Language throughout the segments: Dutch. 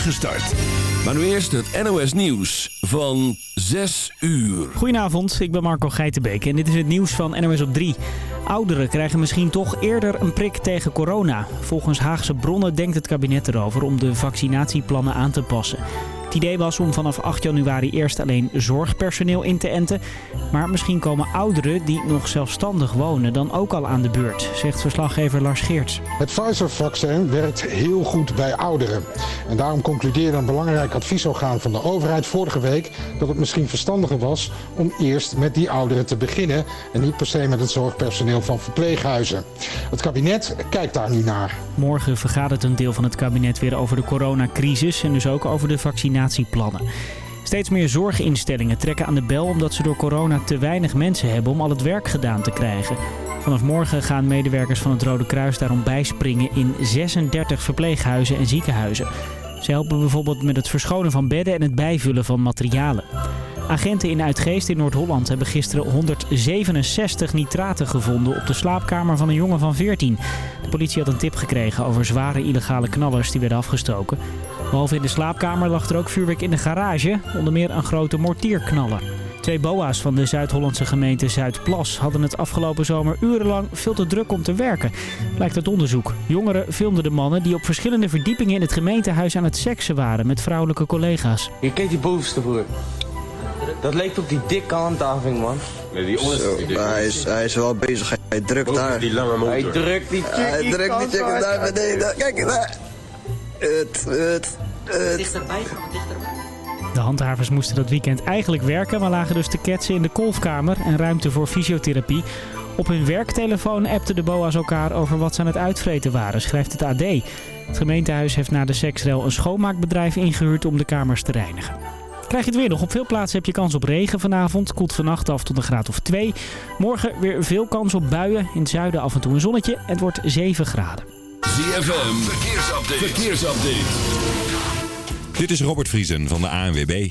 start. Maar nu eerst het NOS Nieuws van 6 uur. Goedenavond, ik ben Marco Geitenbeek en dit is het nieuws van NOS op 3. Ouderen krijgen misschien toch eerder een prik tegen corona. Volgens Haagse bronnen denkt het kabinet erover om de vaccinatieplannen aan te passen. Het idee was om vanaf 8 januari eerst alleen zorgpersoneel in te enten. Maar misschien komen ouderen die nog zelfstandig wonen dan ook al aan de beurt, zegt verslaggever Lars Geerts. Het Pfizer-vaccin werkt heel goed bij ouderen. En daarom concludeerde een belangrijk adviesorgaan van de overheid vorige week dat het misschien verstandiger was om eerst met die ouderen te beginnen en niet per se met het zorgpersoneel van verpleeghuizen. Het kabinet kijkt daar nu naar. Morgen vergadert een deel van het kabinet weer over de coronacrisis en dus ook over de vaccinatie Steeds meer zorginstellingen trekken aan de bel omdat ze door corona te weinig mensen hebben om al het werk gedaan te krijgen. Vanaf morgen gaan medewerkers van het Rode Kruis daarom bijspringen in 36 verpleeghuizen en ziekenhuizen. Ze helpen bijvoorbeeld met het verschonen van bedden en het bijvullen van materialen. Agenten in Uitgeest in Noord-Holland hebben gisteren 167 nitraten gevonden op de slaapkamer van een jongen van 14. De politie had een tip gekregen over zware illegale knallers die werden afgestoken. Behalve in de slaapkamer lag er ook vuurwerk in de garage, onder meer een grote mortierknaller. Twee boa's van de Zuid-Hollandse gemeente Zuidplas hadden het afgelopen zomer urenlang veel te druk om te werken, blijkt uit onderzoek. Jongeren filmden de mannen die op verschillende verdiepingen in het gemeentehuis aan het seksen waren met vrouwelijke collega's. Je kent die bovenste broer. Dat leek op die dikke handhaving, man. Nee, die onderste. Zo, hij, is, hij is wel bezig. Hij drukt daar. Die lange motor. Hij drukt die chickie Hij drukt die chicken daar beneden. Kijk daar. Het, het, het. Dichterbij gaan, dichterbij. De handhavers moesten dat weekend eigenlijk werken, maar lagen dus te ketsen in de kolfkamer en ruimte voor fysiotherapie. Op hun werktelefoon appten de boa's elkaar over wat ze aan het uitvreten waren, schrijft het AD. Het gemeentehuis heeft na de seksrel een schoonmaakbedrijf ingehuurd om de kamers te reinigen. Krijg je het weer nog. Op veel plaatsen heb je kans op regen vanavond. Koelt vannacht af tot een graad of 2. Morgen weer veel kans op buien. In het zuiden af en toe een zonnetje. Het wordt 7 graden. ZFM, verkeersupdate. verkeersupdate. Dit is Robert Vriesen van de ANWB.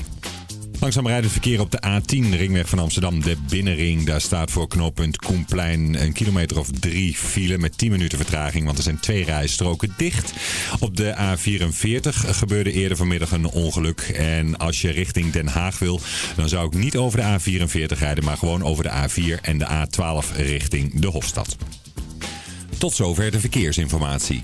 Langzaam rijdt het verkeer op de A10, ringweg van Amsterdam, de binnenring. Daar staat voor knooppunt Koenplein een kilometer of drie file met 10 minuten vertraging, want er zijn twee rijstroken dicht. Op de A44 gebeurde eerder vanmiddag een ongeluk. En als je richting Den Haag wil, dan zou ik niet over de A44 rijden, maar gewoon over de A4 en de A12 richting de Hofstad. Tot zover de verkeersinformatie.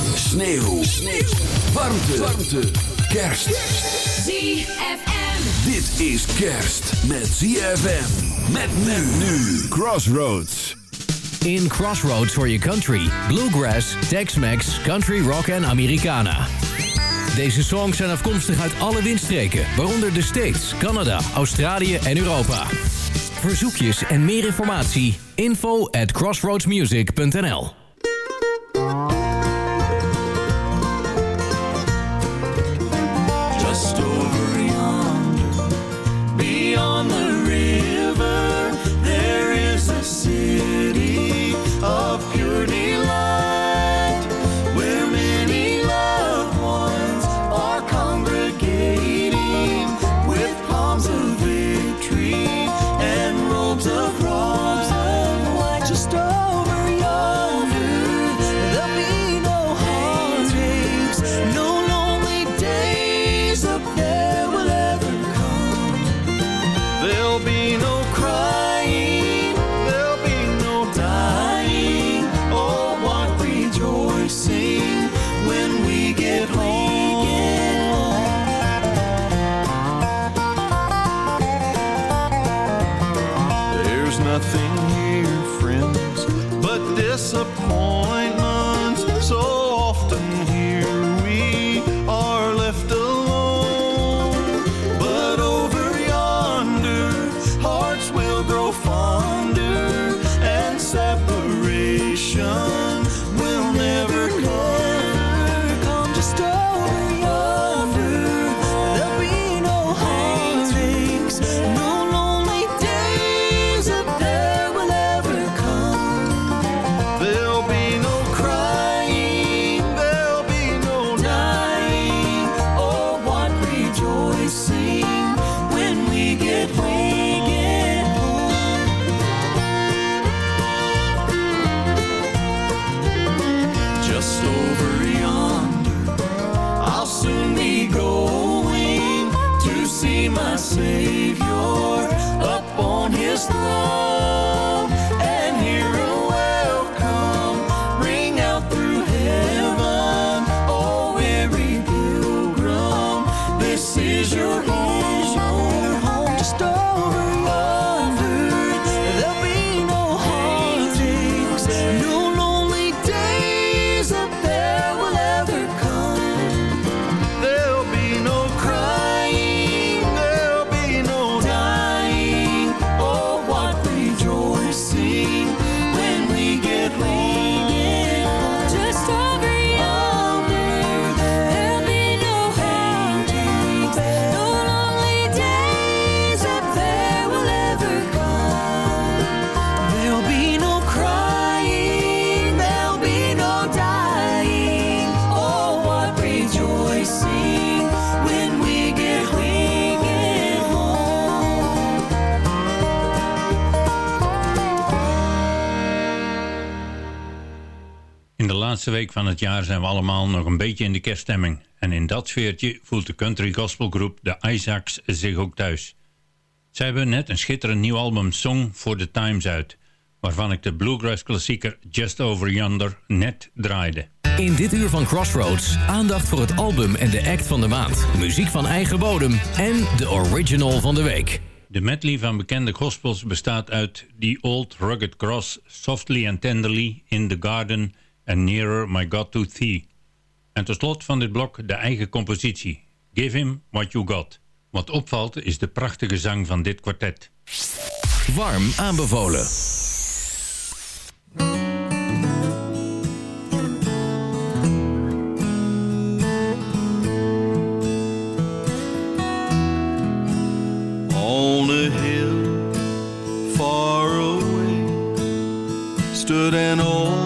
Sneeuw. Sneeuw. Warmte. Warmte. Kerst. ZFM. Dit is kerst met ZFM. Met men nu. Crossroads. In Crossroads for your country. Bluegrass, Tex-Mex, Country Rock en Americana. Deze songs zijn afkomstig uit alle windstreken, waaronder de States, Canada, Australië en Europa. Verzoekjes en meer informatie, info at crossroadsmusic.nl week van het jaar zijn we allemaal nog een beetje in de kerststemming. En in dat sfeertje voelt de country gospelgroep de Isaacs zich ook thuis. Zij hebben net een schitterend nieuw album Song for the Times uit, waarvan ik de bluegrass klassieker Just Over Yonder net draaide. In dit uur van Crossroads aandacht voor het album en de act van de maand. Muziek van eigen bodem en de original van de week. De medley van bekende gospels bestaat uit The Old Rugged Cross, Softly and Tenderly, In the Garden en Nearer My God to Thee. En tot slot van dit blok de eigen compositie, Give Him What You Got. Wat opvalt is de prachtige zang van dit kwartet. Warm aanbevolen. On a hill far away stood an old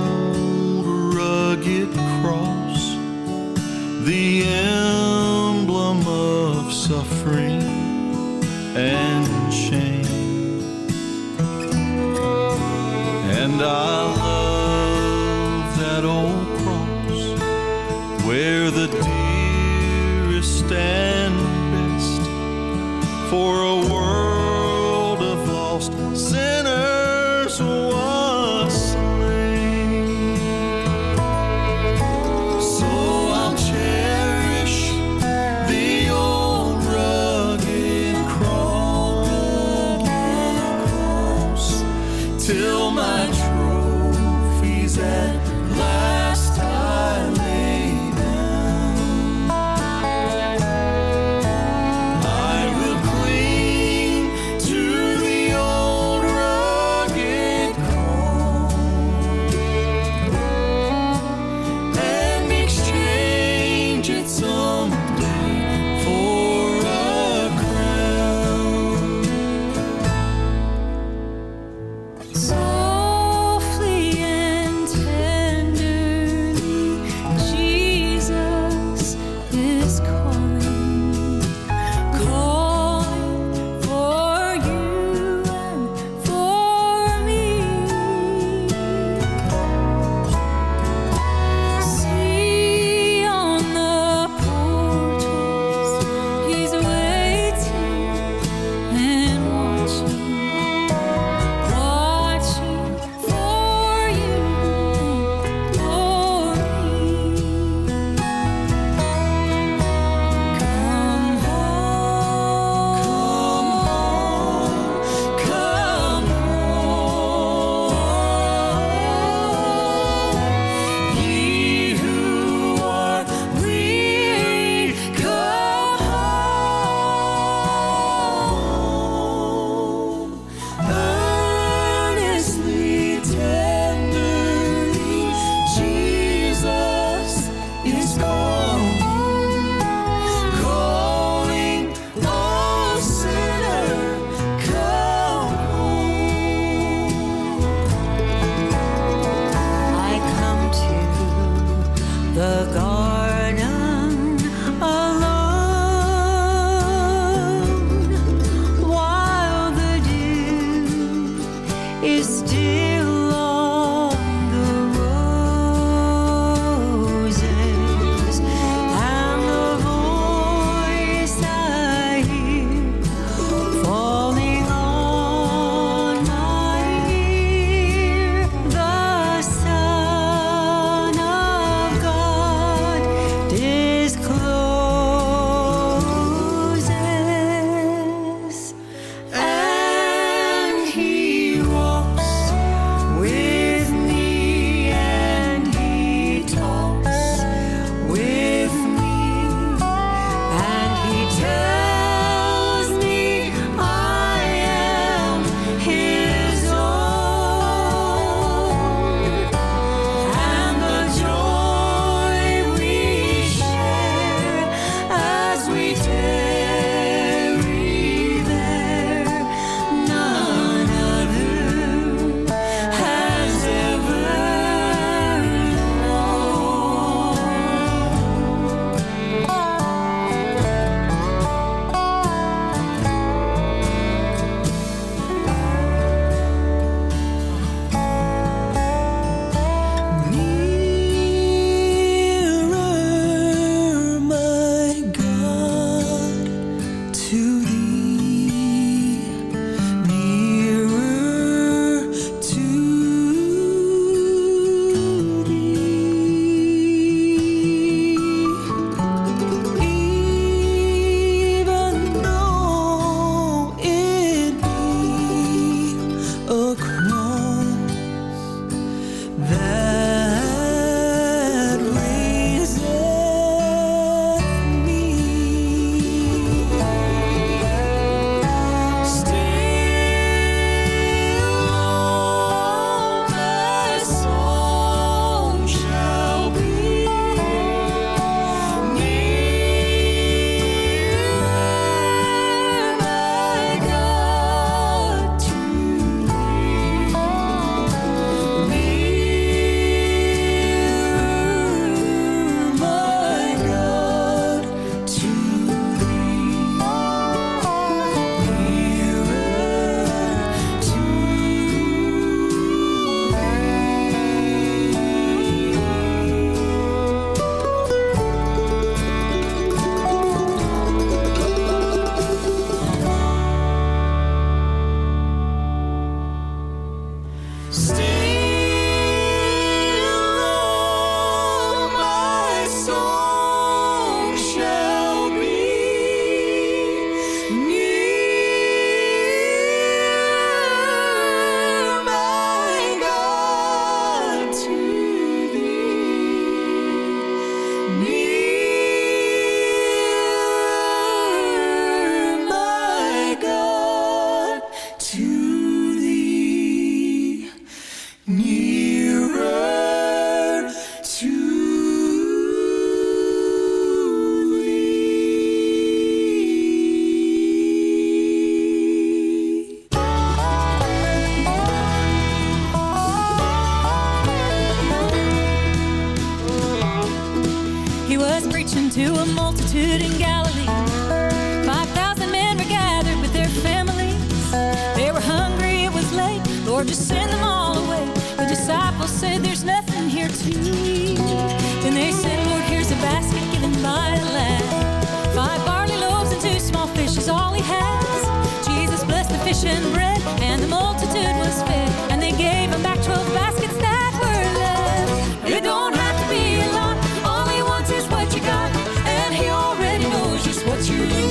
what you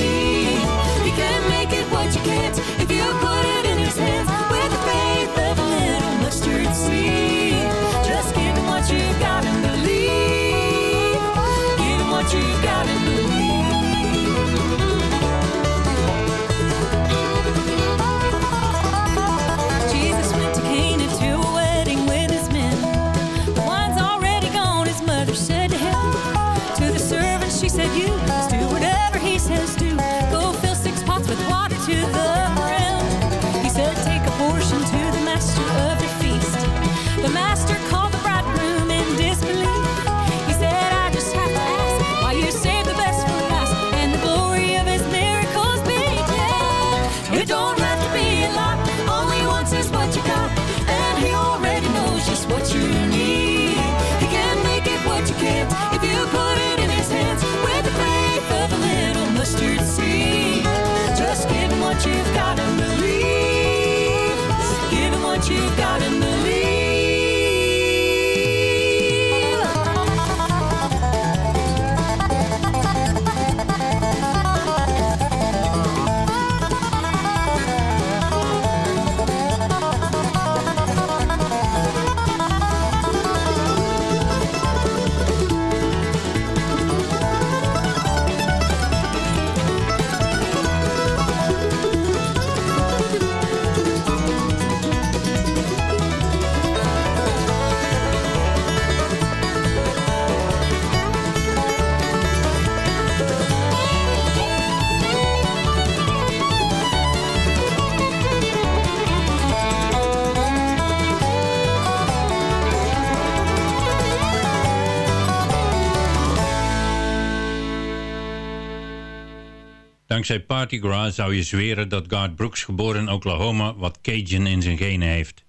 Dankzij Party Gras zou je zweren dat Garth Brooks geboren in Oklahoma wat Cajun in zijn genen heeft.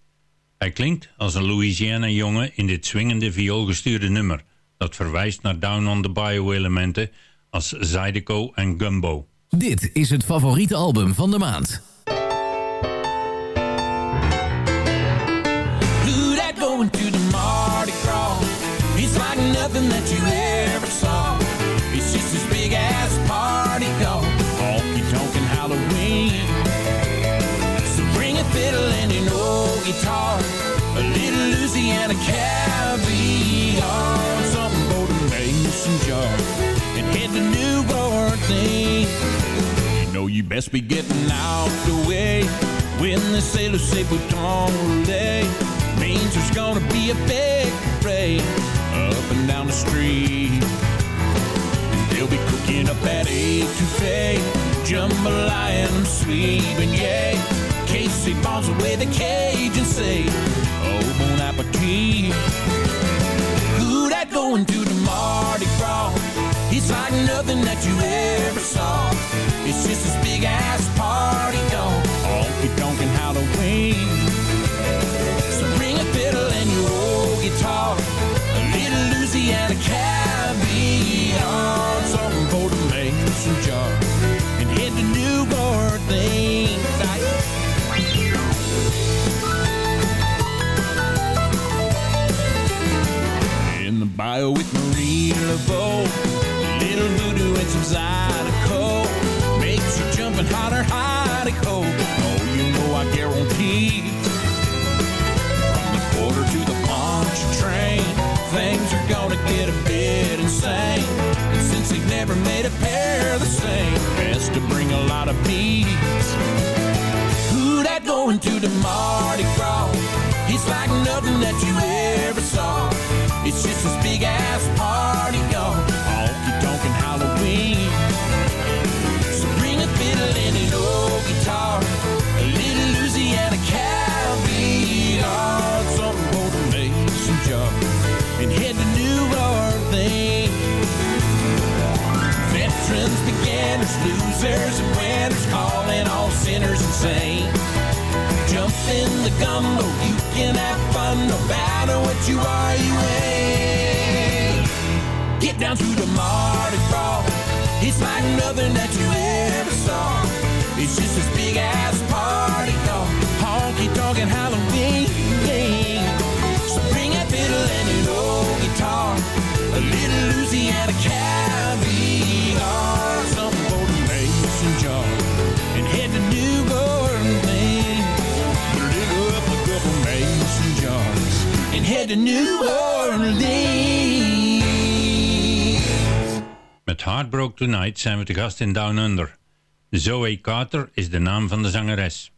Hij klinkt als een Louisiana-jongen in dit swingende vioolgestuurde nummer, dat verwijst naar Down on the Bayou elementen als Zydeco en Gumbo. Dit is het favoriete album van de maand. Who that going to the Mardi Gras? It's like nothing that you ever guitar, a little Louisiana caviar, something for the mason jar, and head to New Orleans. You know you best be getting out the way when the sailors say bouton roulette means there's gonna be a big parade up and down the street. And they'll be cooking up that etouffee, jambalaya and sweet beignet. Casey bombs away the cage and say, Oh, bon appetit. Who that going to the Mardi Gras? It's like nothing that you ever saw. It's just this big ass party on honky tonk and Halloween. So bring a fiddle and your old guitar, a little Louisiana caviar, something for the mason jar, and head to New Orleans. Bio with Marie LeBeau, little voodoo and some Zydeco, makes you jumping hotter, hotter, cold. Oh, you know I guarantee. From the quarter to the punch train, things are gonna get a bit insane. And since they've never made a pair the same, best to bring a lot of beats. Who that going to the Mardi Gras? It's like nothing that you ever. It's just this big ass party on honky tonk and Halloween. So bring a fiddle and an old guitar, a little Louisiana caviar, something for the mason jar, and head to New Orleans. Veterans, beginners, losers, and winners, calling all sinners and saints. Jump in the gumbo, you can have fun no matter what you are, you ain't. Get down to the Mardi Gras. It's like nothing that you ever saw. It's just this big ass party, y'all. Honky tonk and Halloween. So bring that fiddle and an old guitar. A little Louisiana caviar. New Orleans. Met Heartbroke Tonight zijn we te gast in Down Under. Zoe Carter is de naam van de zangeres.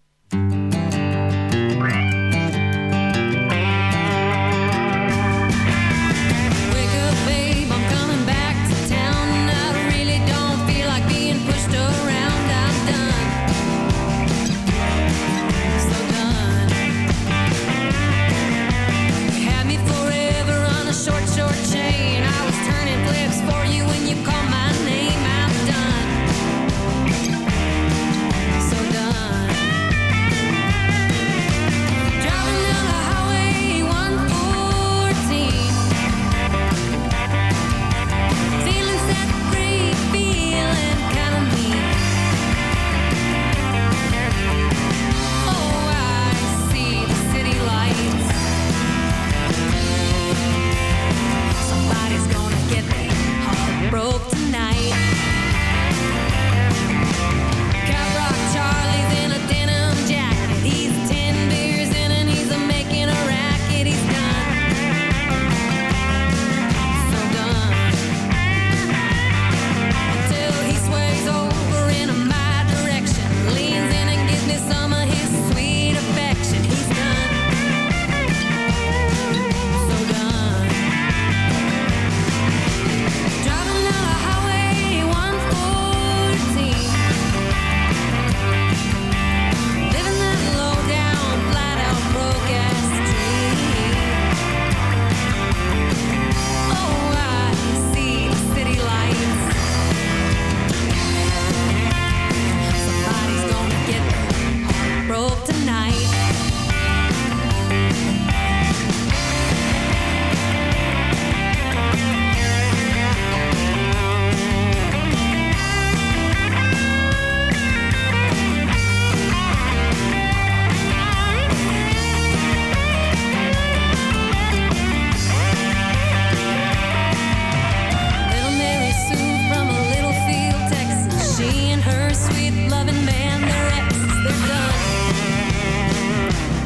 Her sweet loving man, they're exes, they're done.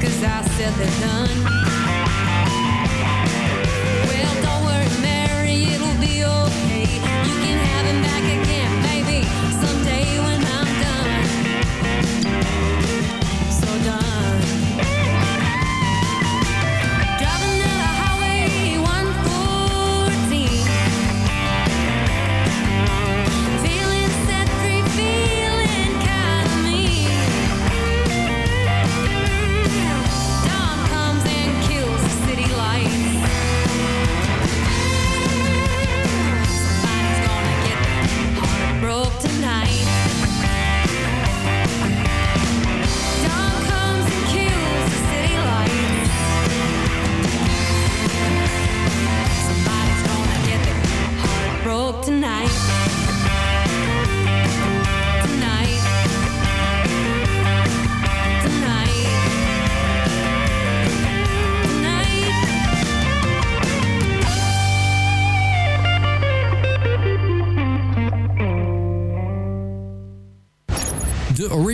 Cause I said they're done.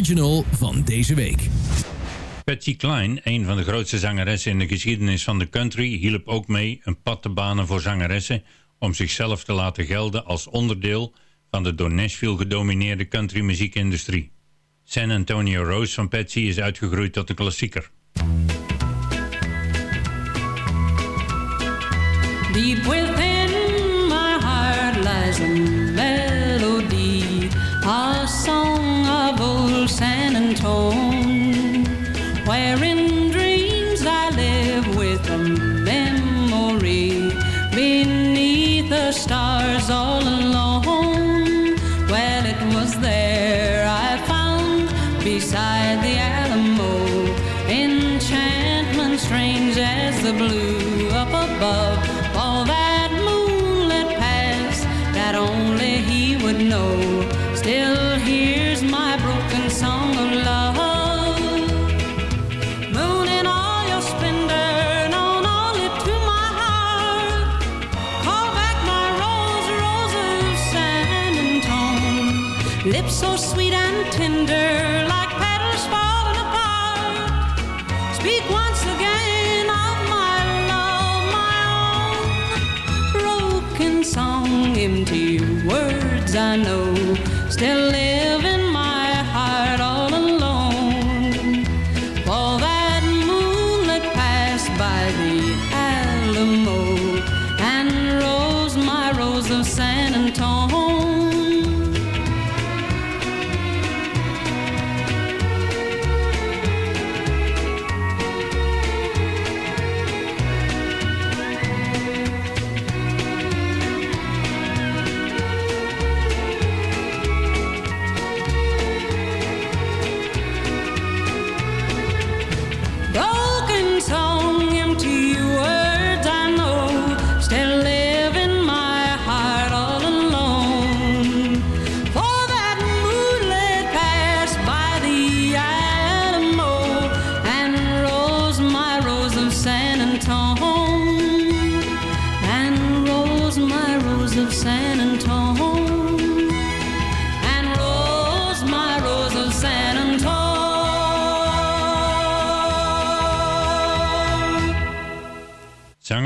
Original van deze week. Patsy Cline, een van de grootste zangeressen in de geschiedenis van de country, hielp ook mee een pad te banen voor zangeressen om zichzelf te laten gelden als onderdeel van de door Nashville gedomineerde country muziekindustrie. San Antonio Rose van Patsy is uitgegroeid tot een klassieker. Deep stars all alone. Well, it was there I found beside the Alamo enchantment strange as the blue.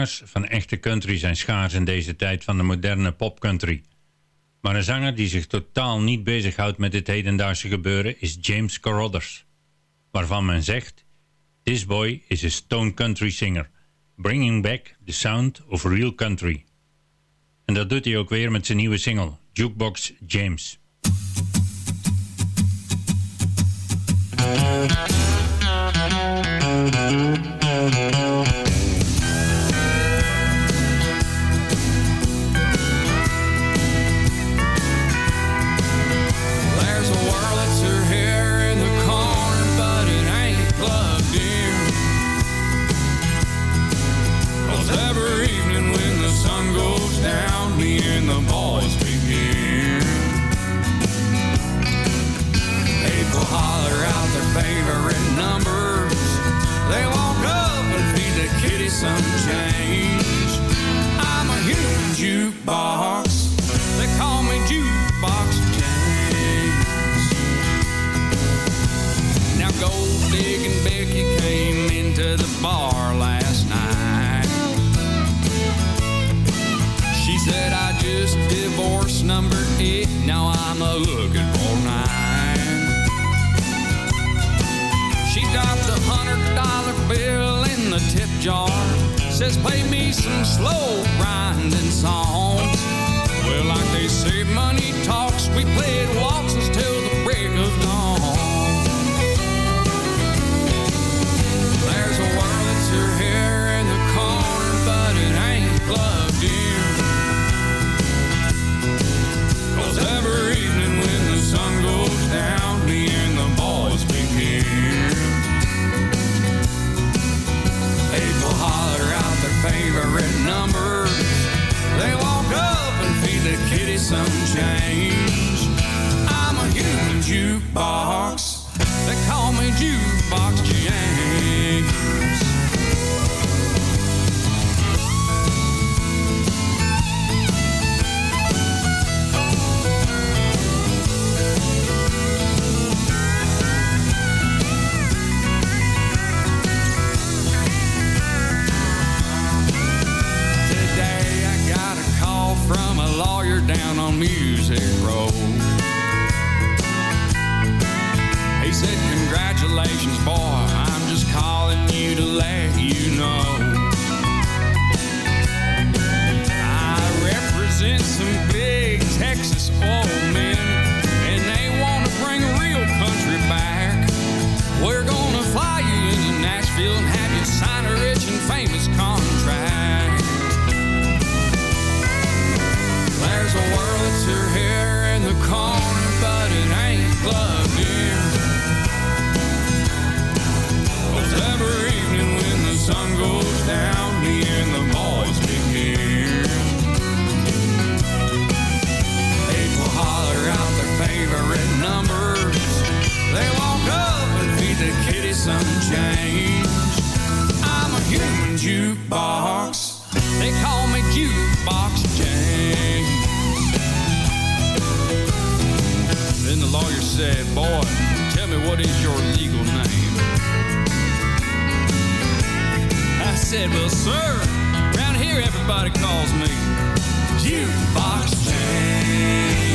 zangers van echte country zijn schaars in deze tijd van de moderne popcountry. Maar een zanger die zich totaal niet bezighoudt met het hedendaagse gebeuren is James Carruthers. Waarvan men zegt, This boy is a stone country singer, bringing back the sound of real country. En dat doet hij ook weer met zijn nieuwe single, Jukebox James. some change. I'm a human jukebox. They call me jukebox James. Now gold and Becky came into the bar last night. She said I just divorced number eight. Now I'm a looking for nine. She dropped a hundred dollar bill in the tip jar. Says, play me some slow grinding songs. Well, like they say, money talks. We played waltzes till the break of dawn. Lawyer said, Boy, tell me what is your legal name? I said, Well, sir, around here everybody calls me Jukebox James.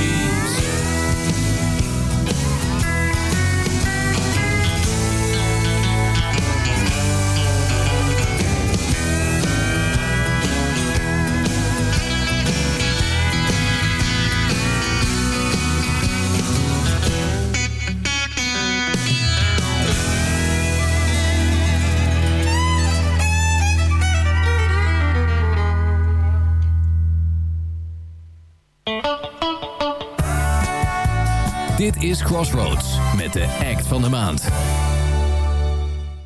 Dit is Crossroads met de act van de maand.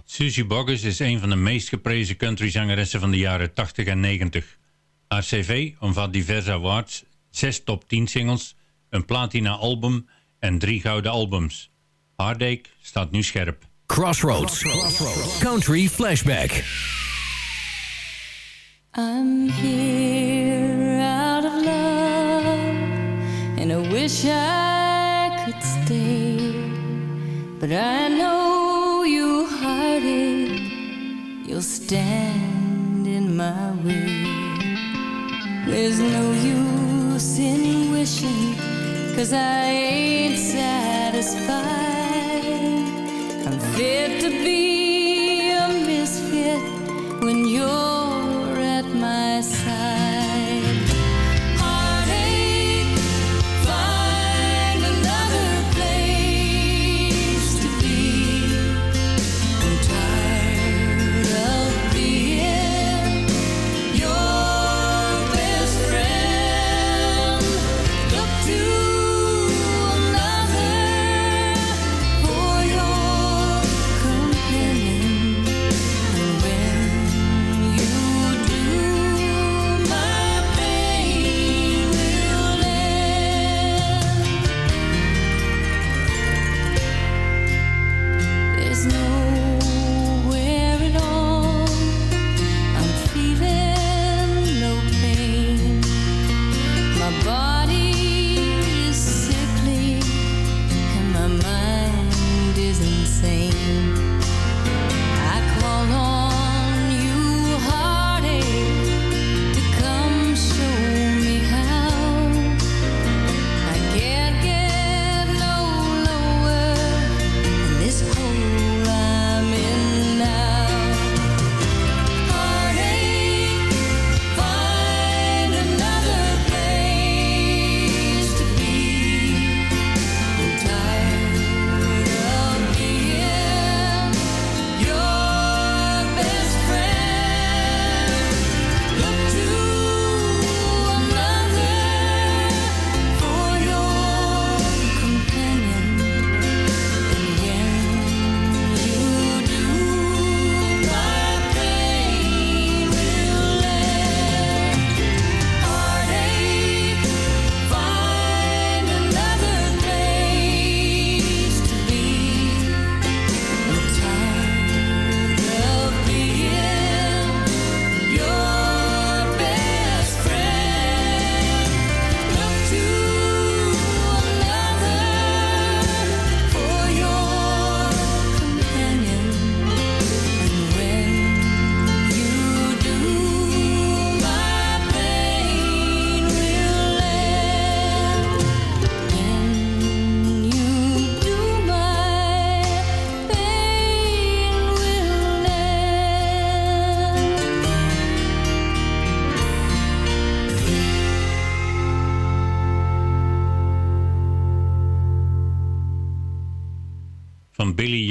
Susie Boggess is een van de meest geprezen countryzangeressen van de jaren 80 en 90. Haar cv omvat diverse awards, zes top 10 singles, een platina album en drie gouden albums. Heartache staat nu scherp. Crossroads. Country Flashback. I'm here out of love, and I wish I could stay. But I know you heartache, you'll stand in my way. There's no use in wishing, cause I ain't satisfied. I'm fit to be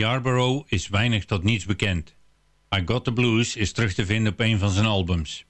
Yarborough is weinig tot niets bekend. I Got the Blues is terug te vinden op een van zijn albums.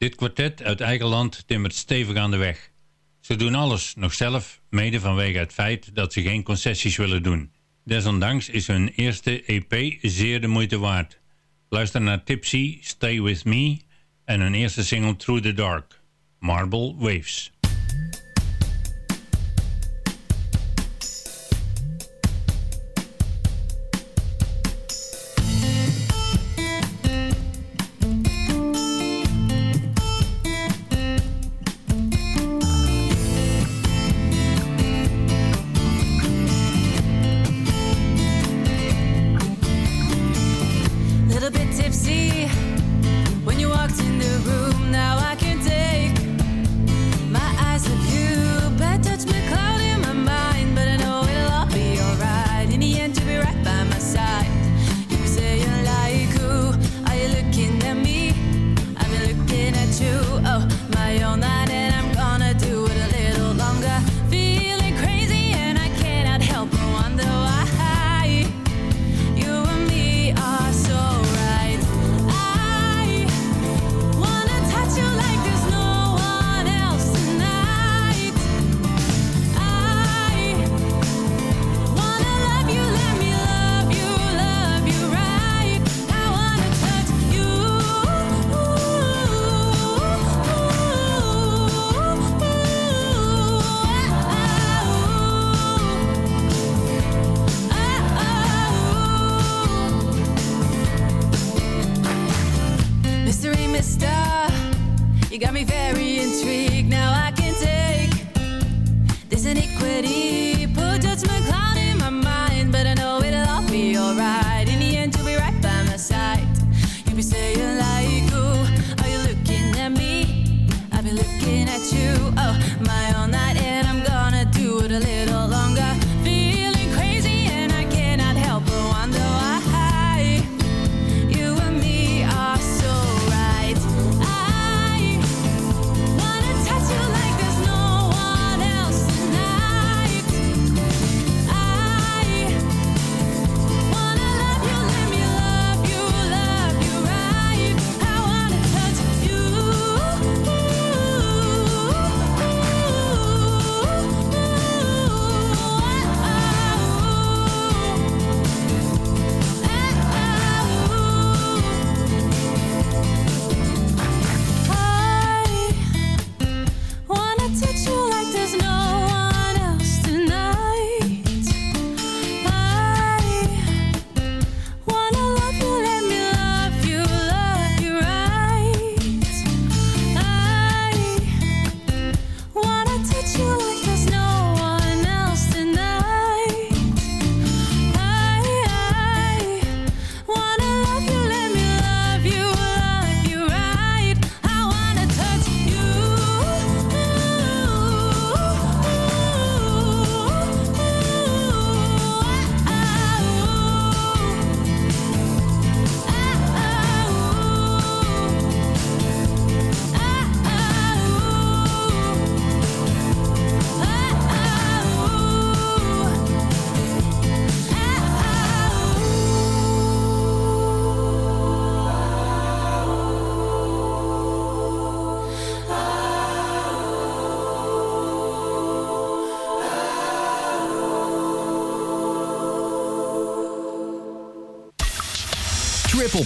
Dit kwartet uit eigen land timmert stevig aan de weg. Ze doen alles nog zelf, mede vanwege het feit dat ze geen concessies willen doen. Desondanks is hun eerste EP zeer de moeite waard. Luister naar Tipsy, Stay With Me en hun eerste single Through the Dark, Marble Waves.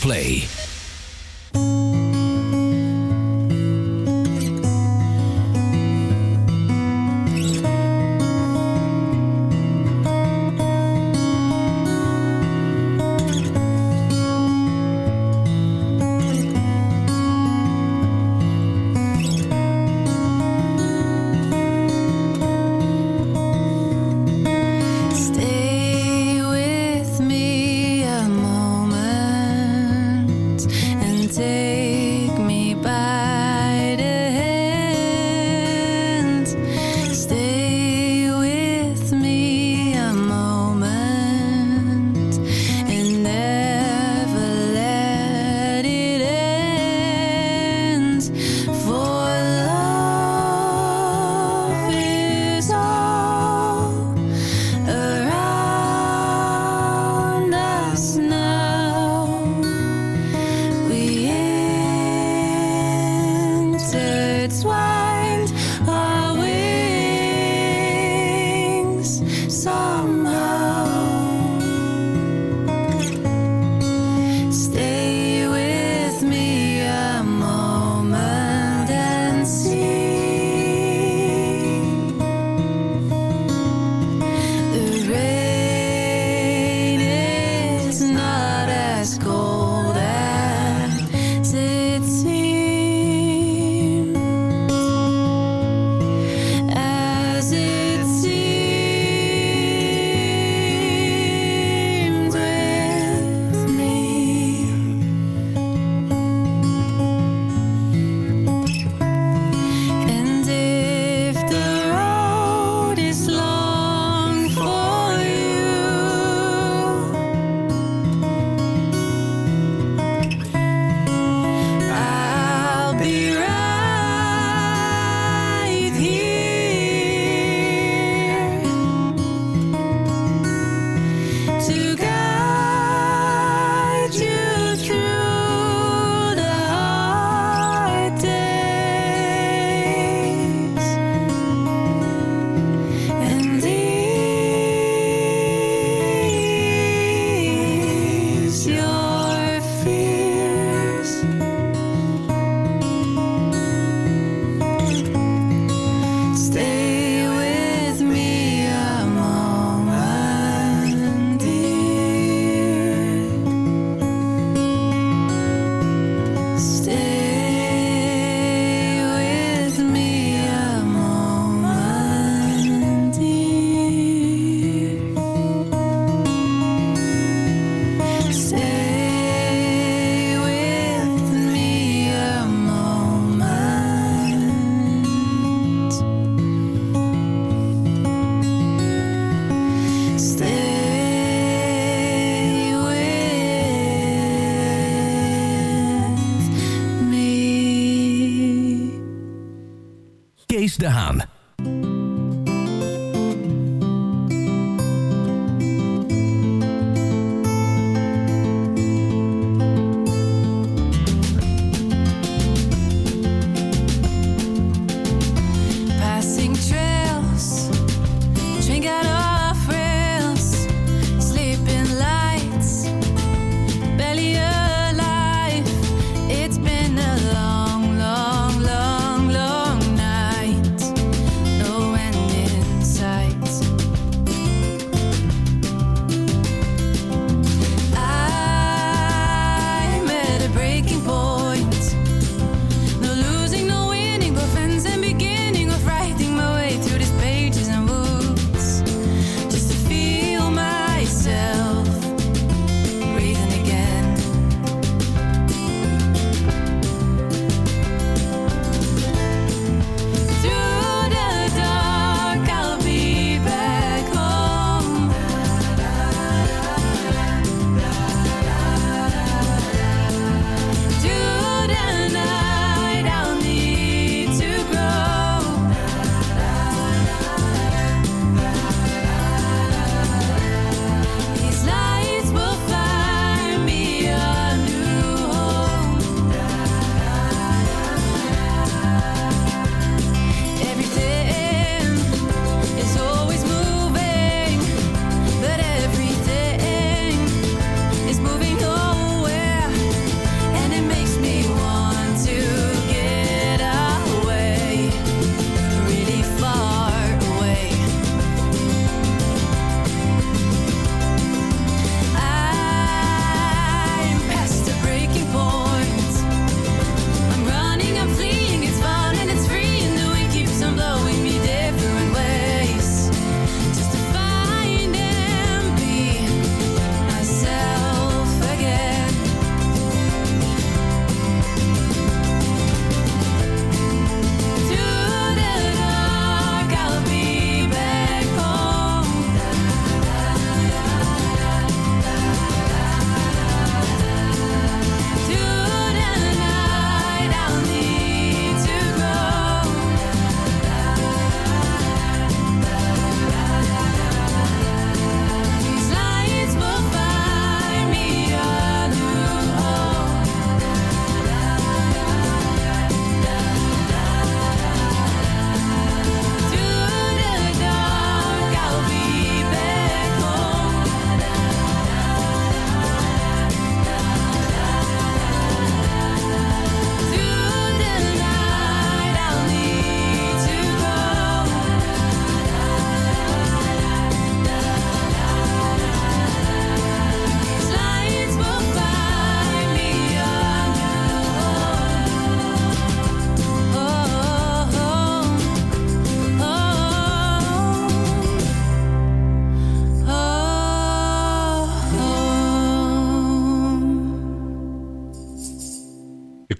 Play.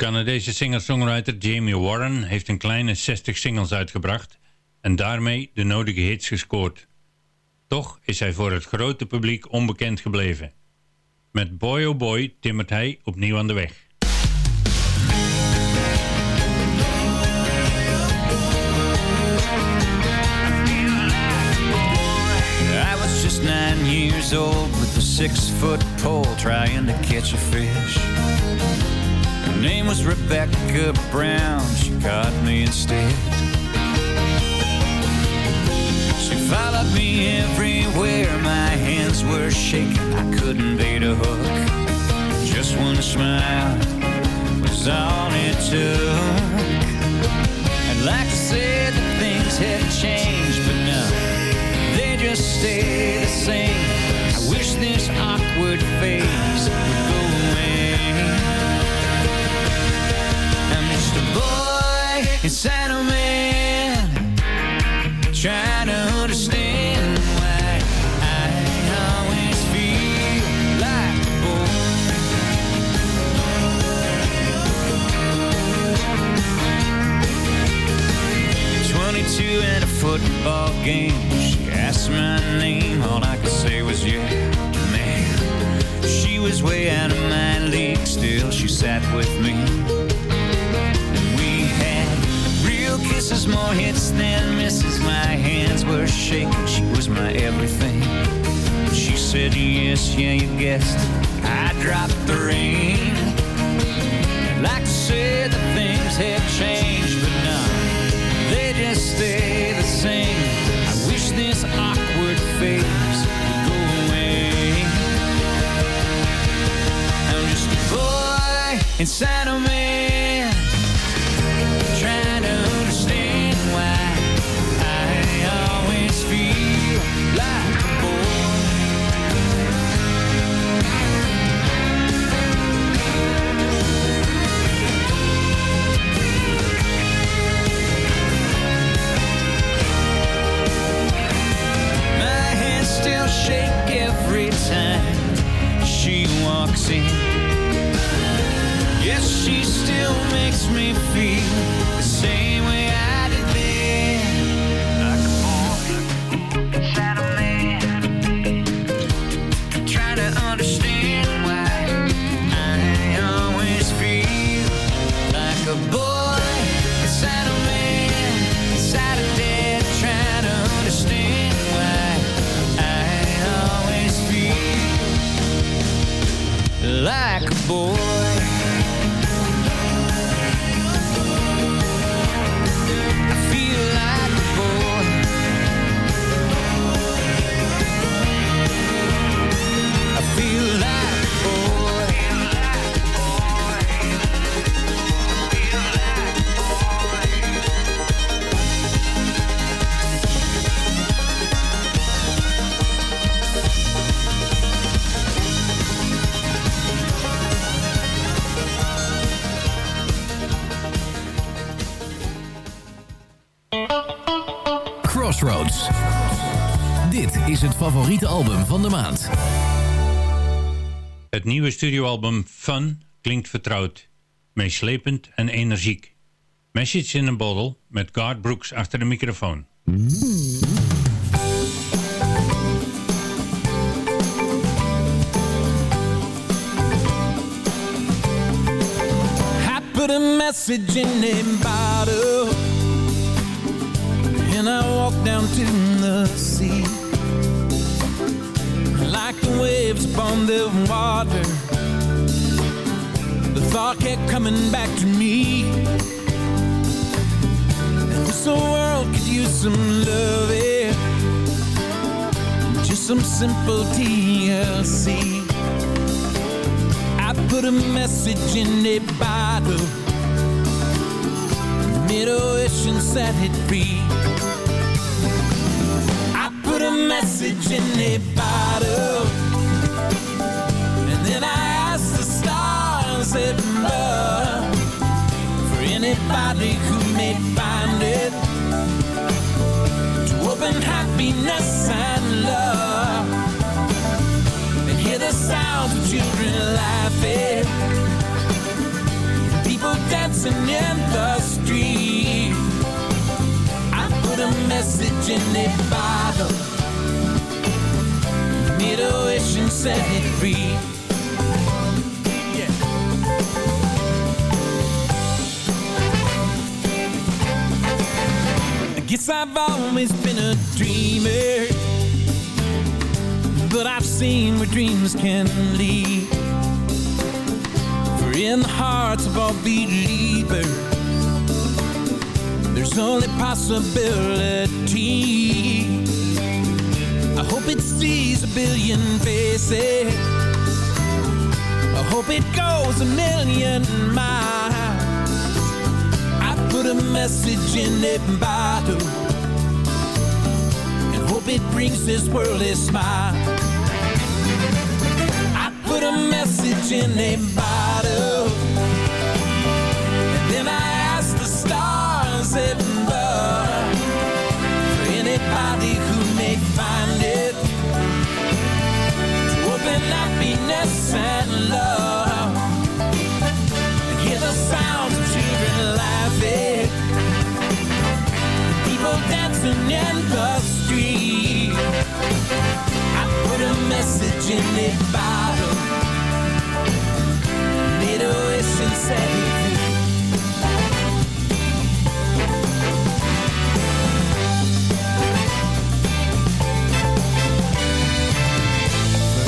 Canadese singer-songwriter Jamie Warren heeft een kleine 60 singles uitgebracht en daarmee de nodige hits gescoord. Toch is hij voor het grote publiek onbekend gebleven. Met Boy Oh Boy timmert hij opnieuw aan de weg. I was just nine years old with a six foot pole trying to catch a fish. Name was Rebecca Brown, she caught me instead. She followed me everywhere, my hands were shaking, I couldn't bait a hook. Just one smile was all it took. I'd like to say that things had changed, but no, they just stay the same. I wish this awkward phase would go away. Just a boy inside a man, trying to understand why I always feel like a boy. Twenty-two at a football game. She asked my name. All I could say was yeah, man. She was way out of my league. Still, she sat with me. And we had real kiss Mrs. More hits than misses. My hands were shaking. She was my everything. She said, Yes, yeah, you guessed. I dropped the rain. I'd like to say that things have changed, but no, they just stay the same. I wish this awkward phase would go away. I'm just a boy inside a man, in. Yes, she still makes me feel Crossroads. Dit is het favoriete album van de maand. Het nieuwe studioalbum Fun klinkt vertrouwd, meeslepend en energiek. Message in a Bottle met Garth Brooks achter de microfoon. I put a message in a bottle And I walked down to the sea. Like the waves upon the water The thought kept coming back to me. And this whole world could use some loving Just some simple TLC I put a message in a bottle Wish and set it free I put a message in a bottle And then I asked the stars above For anybody who may find it To open happiness and love and hear the sounds of children laughing, dancing in the street. I put a message in a bottle, made a wish and set it free. I guess I've always been a dreamer but I've seen where dreams can lead. In the hearts of all believers, there's only possibility. I hope it sees a billion faces. I hope it goes a million miles. I put a message in a bottle And hope it brings this world a smile. I put a message in a bottle, virginity bottle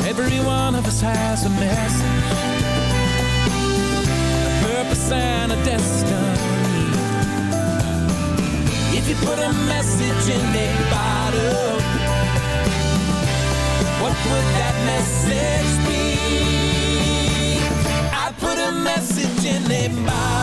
Every one of us has a message purpose and a destiny. If you put a message in a bottle in a bottle.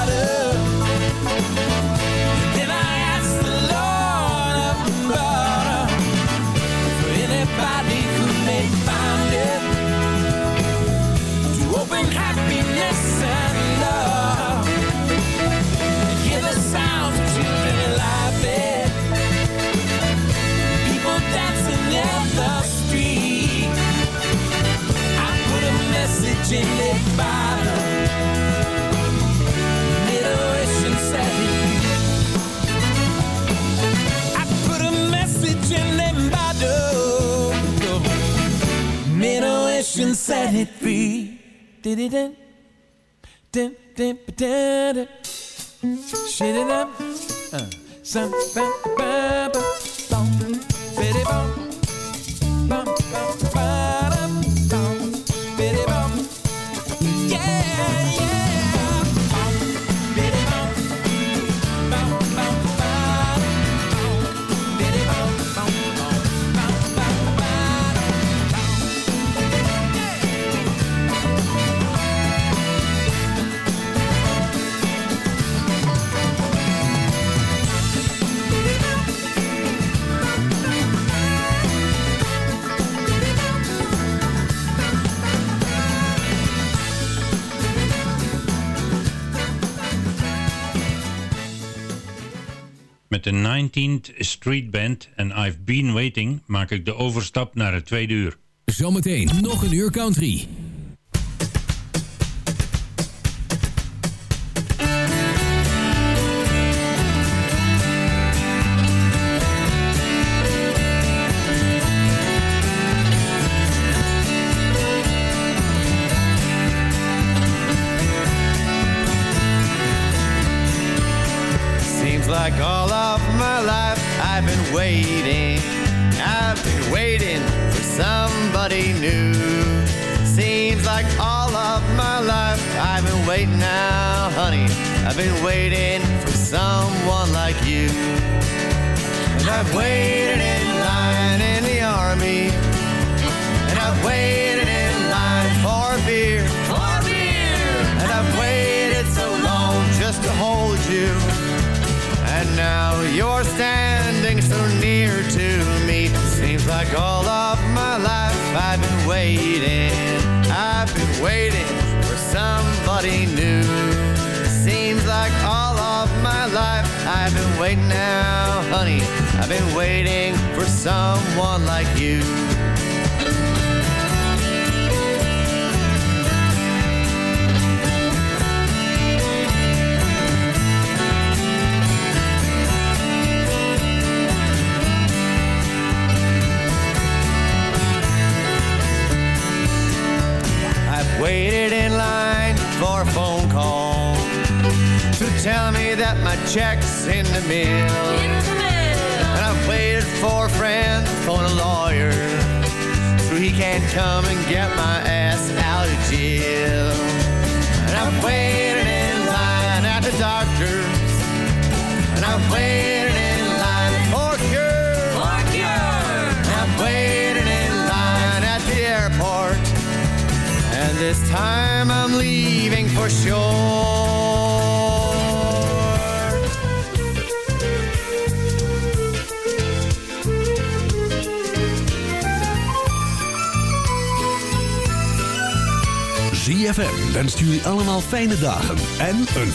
Shit it up. Uh. Met de 19th Street Band en I've Been Waiting maak ik de overstap naar het tweede uur. Zometeen nog een uur country. Somebody new. Seems like all of my life I've been waiting now, honey. I've been waiting for someone like you. And I've waited in line in the army. And I've waited in line for beer. For beer. And I've waited so long just to hold you. And now you're standing so near to me. Seems like all of I've been waiting. I've been waiting for somebody new. Seems like all of my life I've been waiting now, honey. I've been waiting for someone like you. Waited in line for a phone call to tell me that my check's in the mail. And I've waited for a friend, for a lawyer, so he can come and get my ass out of jail. And I've waited in line at the doctor's, and I've waited And this time I'm leaving for sure. ZFM wenst jullie allemaal fijne dagen en een voor